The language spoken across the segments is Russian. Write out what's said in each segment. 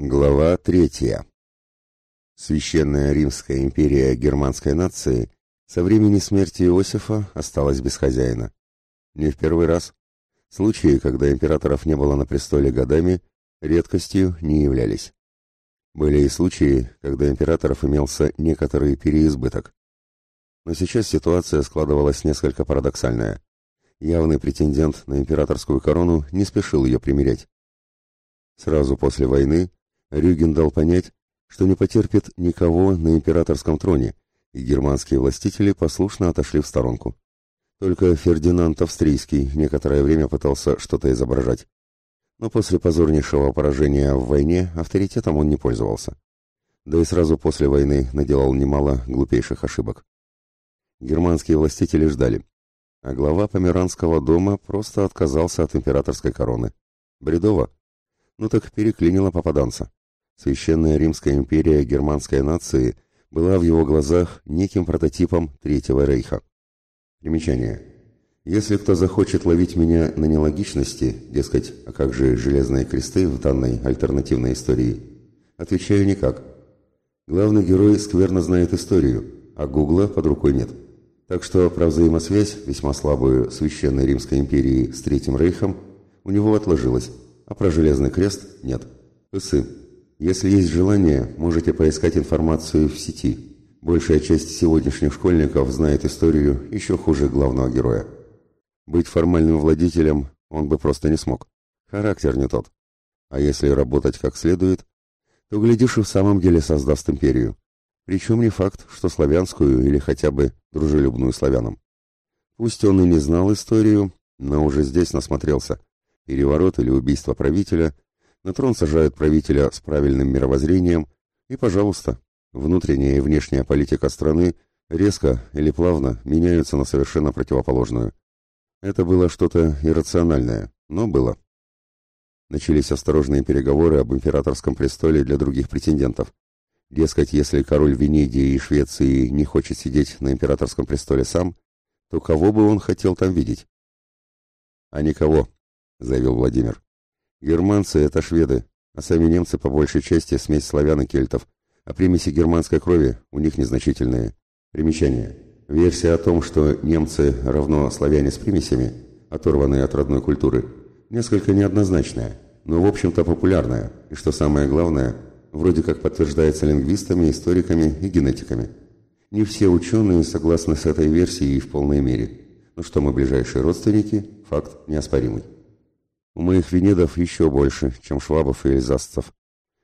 Глава третья. Священная Римская империя германской нации со времени смерти Иосифа осталась без хозяина. Не в первый раз. Случаи, когда императоров не было на престоле годами, редкостью не являлись. Были и случаи, когда императоров имелся некоторый переизбыток. Но сейчас ситуация складывалась несколько парадоксальная. Явный претендент на императорскую корону не спешил ее примерять. Сразу после войны Рюген дал понять, что не потерпит никого на императорском троне, и германские властители послушно отошли в сторонку. Только Фердинанд Австрийский некоторое время пытался что-то изображать. Но после позорнейшего поражения в войне авторитетом он не пользовался. Да и сразу после войны наделал немало глупейших ошибок. Германские властители ждали, а глава Померанского дома просто отказался от императорской короны. Бредово? Ну так переклинило попаданца. Священная Римская империя германской нации была в его глазах неким прототипом Третьего Рейха. Примечание. Если кто захочет ловить меня на нелогичности, дескать, а как же железные кресты в данной альтернативной истории, отвечаю никак. Главный герой скверно знает историю, а Гугла под рукой нет. Так что про взаимосвязь, весьма слабую Священной Римской империи с Третьим Рейхом, у него отложилось, а про Железный Крест нет. Пысы. Если есть желание, можете поискать информацию в сети. Большая часть сегодняшних школьников знает историю еще хуже главного героя. Быть формальным владетелем он бы просто не смог. Характер не тот. А если работать как следует, то, глядишь, и в самом деле создаст империю. Причем не факт, что славянскую или хотя бы дружелюбную славянам. Пусть он и не знал историю, но уже здесь насмотрелся. Переворот или убийство правителя – на трон сажают правителя с правильным мировоззрением, и, пожалуйста, внутренняя и внешняя политика страны резко или плавно меняются на совершенно противоположную. Это было что-то иррациональное, но было. Начались осторожные переговоры об императорском престоле для других претендентов. Дескать, если король Венедии и Швеции не хочет сидеть на императорском престоле сам, то кого бы он хотел там видеть? «А никого», — заявил Владимир. Германцы — это шведы, а сами немцы по большей части смесь славян и кельтов, а примеси германской крови у них незначительные. Примечание. Версия о том, что немцы равно славяне с примесями, оторванные от родной культуры, несколько неоднозначная, но в общем-то популярная, и что самое главное, вроде как подтверждается лингвистами, историками и генетиками. Не все ученые согласны с этой версией в полной мере, но что мы ближайшие родственники, факт неоспоримый. У моих венедов еще больше, чем швабов и эльзасцев.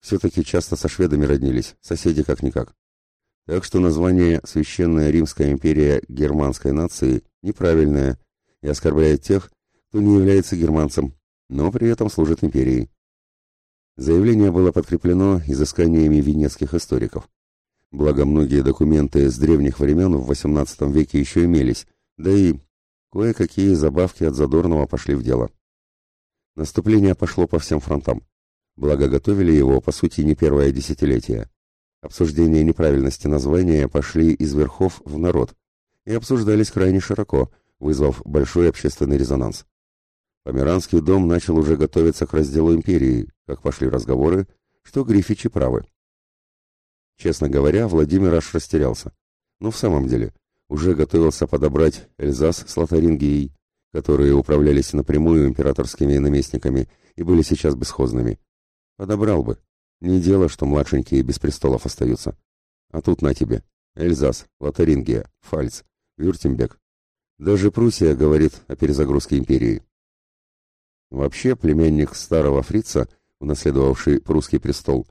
Все-таки часто со шведами роднились, соседи как-никак. Так что название «Священная Римская империя германской нации» неправильное и оскорбляет тех, кто не является германцем, но при этом служит империи. Заявление было подкреплено изысканиями венецких историков. Благо, многие документы с древних времен в XVIII веке еще имелись, да и кое-какие забавки от Задорнова пошли в дело. Наступление пошло по всем фронтам. Благо готовили его, по сути, не первое десятилетие. Обсуждения неправильности названия пошли из верхов в народ и обсуждались крайне широко, вызвав большой общественный резонанс. Померанский дом начал уже готовиться к разделу империи, как пошли разговоры, что Грифичи правы. Честно говоря, Владимир аж растерялся. Но в самом деле, уже готовился подобрать Эльзас с Лотарингией, которые управлялись напрямую императорскими наместниками и были сейчас бесхозными. Подобрал бы. Не дело, что младшенькие без престолов остаются. А тут на тебе. Эльзас, Лотарингия, Фальц, Вюртембек. Даже Пруссия говорит о перезагрузке империи. Вообще, племянник старого фрица, унаследовавший прусский престол,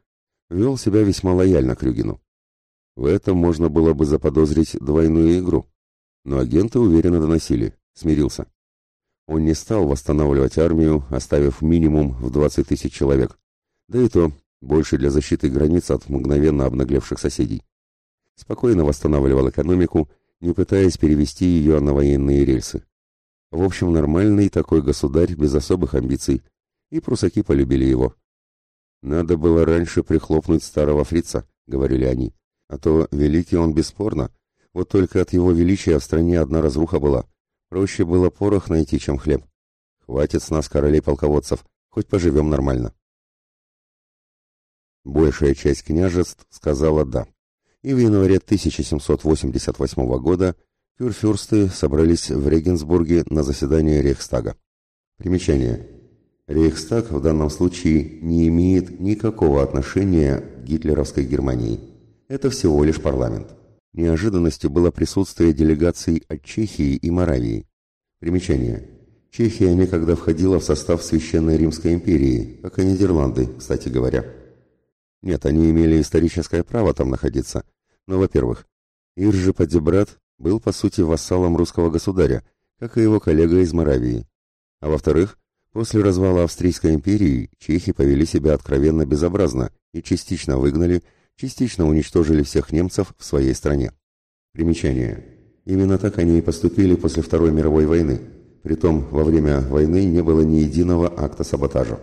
вел себя весьма лояльно к Рюгину. В этом можно было бы заподозрить двойную игру. Но агенты уверенно доносили, смирился. Он не стал восстанавливать армию, оставив минимум в 20 тысяч человек. Да и то больше для защиты границ от мгновенно обнаглевших соседей. Спокойно восстанавливал экономику, не пытаясь перевести ее на военные рельсы. В общем, нормальный такой государь без особых амбиций, и прусаки полюбили его. «Надо было раньше прихлопнуть старого фрица», — говорили они, — «а то великий он бесспорно, вот только от его величия в стране одна разруха была». Проще было порох найти, чем хлеб. Хватит с нас королей-полководцев, хоть поживем нормально. Большая часть княжеств сказала «да». И в январе 1788 года кюрфюрсты собрались в Регенсбурге на заседание Рейхстага. Примечание. Рейхстаг в данном случае не имеет никакого отношения к гитлеровской Германии. Это всего лишь парламент. Неожиданностью было присутствие делегаций от Чехии и Моравии. Примечание. Чехия некогда входила в состав Священной Римской империи, как и Нидерланды, кстати говоря. Нет, они имели историческое право там находиться. Но, во-первых, Иржи Падзебрат был, по сути, вассалом русского государя, как и его коллега из Моравии. А во-вторых, после развала Австрийской империи чехи повели себя откровенно безобразно и частично выгнали, частично уничтожили всех немцев в своей стране. Примечание. Именно так они и поступили после Второй мировой войны. Притом, во время войны не было ни единого акта саботажа.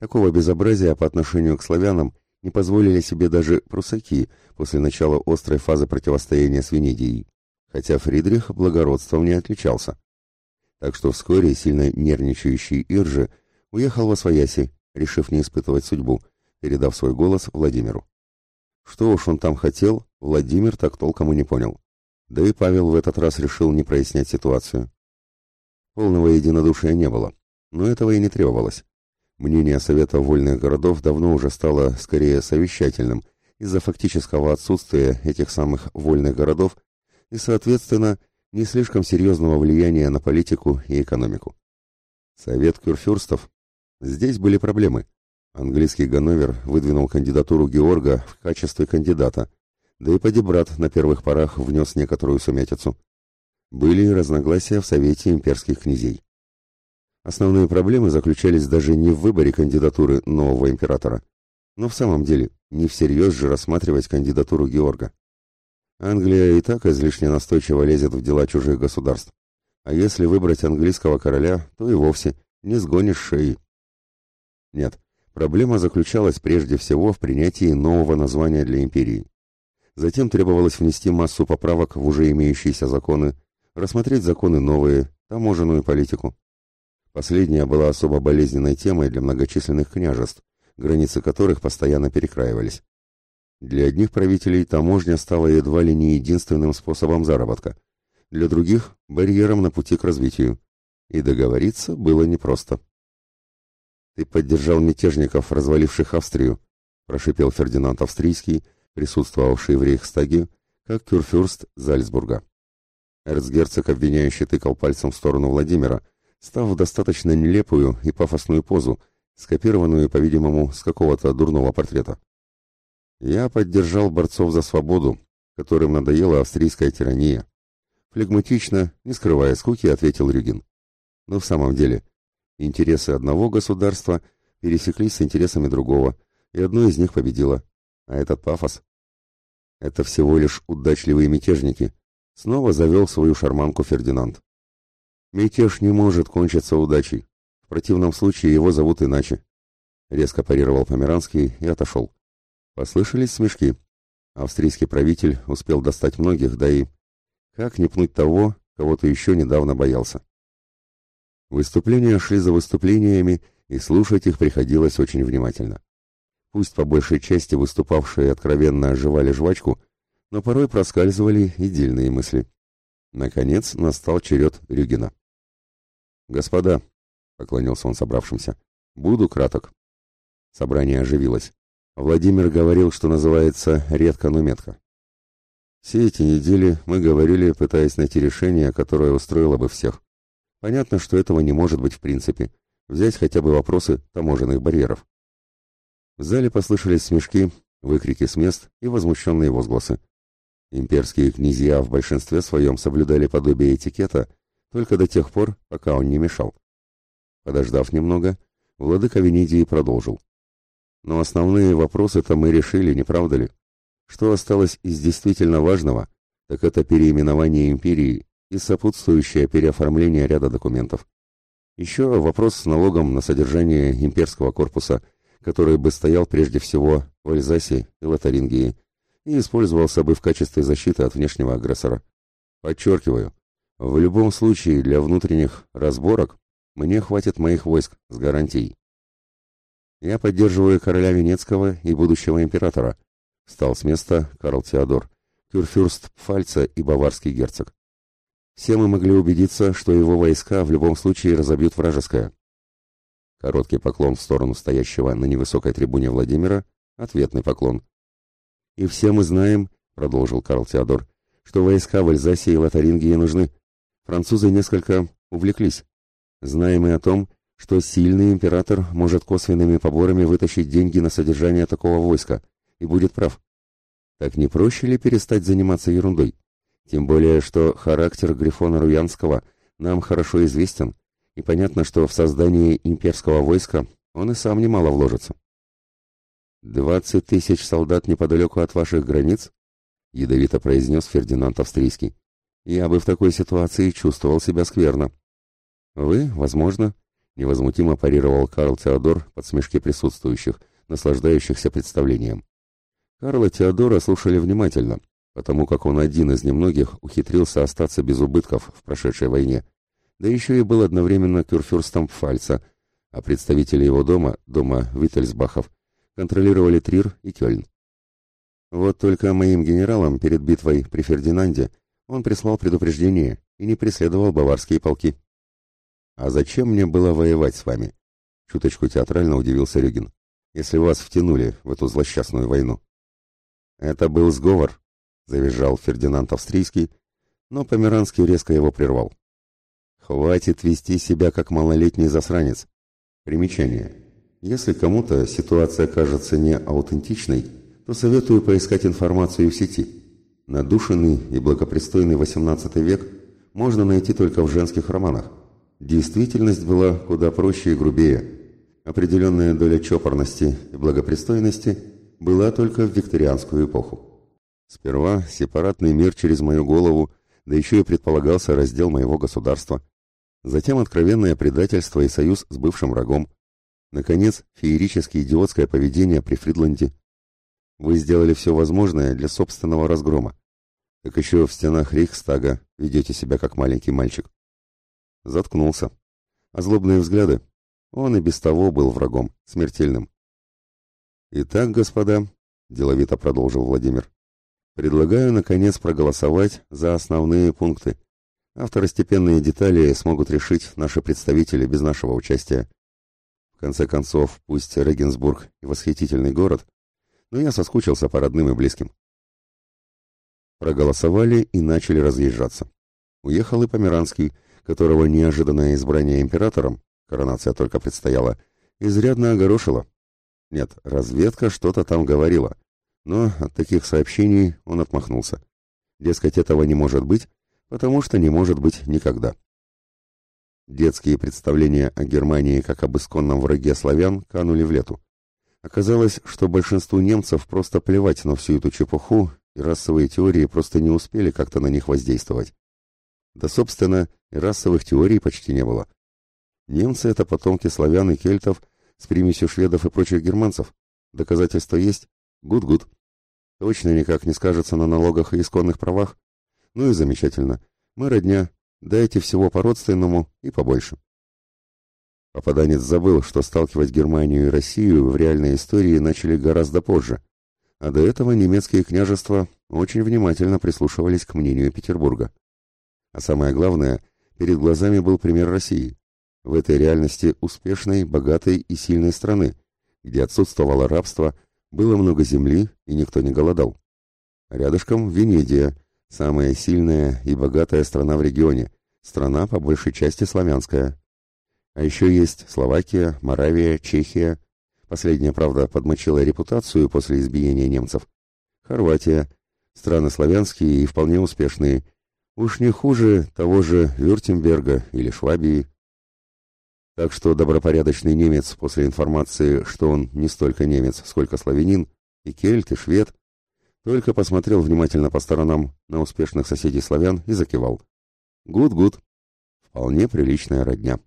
Такого безобразия по отношению к славянам не позволили себе даже прусаки после начала острой фазы противостояния с Венедией, хотя Фридрих благородством не отличался. Так что вскоре сильно нервничающий Иржи уехал во Свояси, решив не испытывать судьбу, передав свой голос Владимиру. Что уж он там хотел, Владимир так толком и не понял. Да и Павел в этот раз решил не прояснять ситуацию. Полного единодушия не было, но этого и не требовалось. Мнение Совета вольных городов давно уже стало скорее совещательным из-за фактического отсутствия этих самых вольных городов и, соответственно, не слишком серьезного влияния на политику и экономику. Совет кюрфюрстов. Здесь были проблемы. Английский Ганновер выдвинул кандидатуру Георга в качестве кандидата, да и Падибрат на первых порах внес некоторую сумятицу. Были разногласия в Совете имперских князей. Основные проблемы заключались даже не в выборе кандидатуры нового императора, но в самом деле не всерьез же рассматривать кандидатуру Георга. Англия и так излишне настойчиво лезет в дела чужих государств, а если выбрать английского короля, то и вовсе не сгонишь шеи. Нет, проблема заключалась прежде всего в принятии нового названия для империи. Затем требовалось внести массу поправок в уже имеющиеся законы, рассмотреть законы новые, таможенную политику. Последняя была особо болезненной темой для многочисленных княжеств, границы которых постоянно перекраивались. Для одних правителей таможня стала едва ли не единственным способом заработка, для других – барьером на пути к развитию. И договориться было непросто. «Ты поддержал мятежников, разваливших Австрию», – прошипел Фердинанд Австрийский, присутствовавший в Рейхстаге, как кюрфюрст Зальцбурга. Эрцгерцог, обвиняющий, тыкал пальцем в сторону Владимира – став в достаточно нелепую и пафосную позу, скопированную, по-видимому, с какого-то дурного портрета. Я поддержал борцов за свободу, которым надоела австрийская тирания. Флегматично, не скрывая скуки, ответил Рюгин. Но в самом деле, интересы одного государства пересеклись с интересами другого, и одно из них победило. А этот пафос? Это всего лишь удачливые мятежники. Снова завел свою шарманку Фердинанд. Мятеж не может кончиться удачей. В противном случае его зовут иначе. Резко парировал Померанский и отошел. Послышались смешки. Австрийский правитель успел достать многих, да и... Как не пнуть того, кого ты еще недавно боялся? Выступления шли за выступлениями, и слушать их приходилось очень внимательно. Пусть по большей части выступавшие откровенно оживали жвачку, но порой проскальзывали и дельные мысли. Наконец настал черед Рюгина. «Господа», — поклонился он собравшимся, — «буду краток». Собрание оживилось. Владимир говорил, что называется «редко, но метко». Все эти недели мы говорили, пытаясь найти решение, которое устроило бы всех. Понятно, что этого не может быть в принципе. Взять хотя бы вопросы таможенных барьеров. В зале послышались смешки, выкрики с мест и возмущенные возгласы. Имперские князья в большинстве своем соблюдали подобие этикета только до тех пор, пока он не мешал. Подождав немного, владыка Венедии продолжил. Но основные вопросы-то мы решили, не правда ли? Что осталось из действительно важного, так это переименование империи и сопутствующее переоформление ряда документов. Еще вопрос с налогом на содержание имперского корпуса, который бы стоял прежде всего в Альзасе и Лотарингии и использовался бы в качестве защиты от внешнего агрессора. Подчеркиваю, в любом случае, для внутренних разборок мне хватит моих войск с гарантией. Я поддерживаю короля Венецкого и будущего императора. Встал с места Карл Теодор, кюрфюрст Пфальца и баварский герцог. Все мы могли убедиться, что его войска в любом случае разобьют вражеское. Короткий поклон в сторону стоящего на невысокой трибуне Владимира, ответный поклон. «И все мы знаем, — продолжил Карл Теодор, — что войска в Эльзасе и Лотарингии нужны. Французы несколько увлеклись. Знаем и о том, что сильный император может косвенными поборами вытащить деньги на содержание такого войска, и будет прав. Так не проще ли перестать заниматься ерундой? Тем более, что характер Грифона Руянского нам хорошо известен, и понятно, что в создание имперского войска он и сам немало вложится. «Двадцать тысяч солдат неподалеку от ваших границ?» — ядовито произнес Фердинанд Австрийский. «Я бы в такой ситуации чувствовал себя скверно». «Вы, возможно», — невозмутимо парировал Карл Теодор под смешки присутствующих, наслаждающихся представлением. Карла Теодора слушали внимательно, потому как он один из немногих ухитрился остаться без убытков в прошедшей войне, да еще и был одновременно кюрфюрстом Пфальца, а представители его дома, дома Виттельсбахов, контролировали Трир и Кёльн. Вот только моим генералам перед битвой при Фердинанде он прислал предупреждение и не преследовал баварские полки. «А зачем мне было воевать с вами?» Чуточку театрально удивился Рюгин. «Если вас втянули в эту злосчастную войну». «Это был сговор», — завизжал Фердинанд Австрийский, но Померанский резко его прервал. «Хватит вести себя как малолетний засранец. Примечание. Если кому-то ситуация кажется не аутентичной, то советую поискать информацию в сети. Надушенный и благопристойный XVIII век можно найти только в женских романах. Действительность была куда проще и грубее. Определенная доля чопорности и благопристойности была только в викторианскую эпоху. Сперва сепаратный мир через мою голову, да еще и предполагался раздел моего государства. Затем откровенное предательство и союз с бывшим врагом. Наконец, феерически идиотское поведение при Фридланде. Вы сделали все возможное для собственного разгрома. Так еще в стенах Рейхстага ведете себя как маленький мальчик. Заткнулся. А злобные взгляды? Он и без того был врагом, смертельным. «Итак, господа», — деловито продолжил Владимир, — «предлагаю, наконец, проголосовать за основные пункты. А второстепенные детали смогут решить наши представители без нашего участия. В конце концов, пусть Регенсбург и восхитительный город, но я соскучился по родным и близким. Проголосовали и начали разъезжаться. Уехал и Померанский, которого неожиданное избрание императором, коронация только предстояла, изрядно огорошило. Нет, разведка что-то там говорила, но от таких сообщений он отмахнулся. Дескать, этого не может быть, потому что не может быть никогда. Детские представления о Германии как об исконном враге славян канули в лету. Оказалось, что большинству немцев просто плевать на всю эту чепуху, и расовые теории просто не успели как-то на них воздействовать. Да, собственно, и расовых теорий почти не было. Немцы — это потомки славян и кельтов с примесью шведов и прочих германцев. Доказательства есть? Gut-gut. Точно никак не скажется на налогах и исконных правах? Ну и замечательно. Мы родня, Дайте всего по-родственному и побольше. Попаданец забыл, что сталкивать Германию и Россию в реальной истории начали гораздо позже, а до этого немецкие княжества очень внимательно прислушивались к мнению Петербурга. А самое главное, перед глазами был пример России. В этой реальности успешной, богатой и сильной страны, где отсутствовало рабство, было много земли и никто не голодал. Рядышком Венедия, Самая сильная и богатая страна в регионе, страна по большей части славянская. А еще есть Словакия, Моравия, Чехия. Последняя, правда, подмочила репутацию после избиения немцев. Хорватия. Страны славянские и вполне успешные. Уж не хуже того же Вюртемберга или Швабии. Так что добропорядочный немец после информации, что он не столько немец, сколько славянин, и кельт, и швед, только посмотрел внимательно по сторонам на успешных соседей славян и закивал. Гуд-гуд. Вполне приличная родня.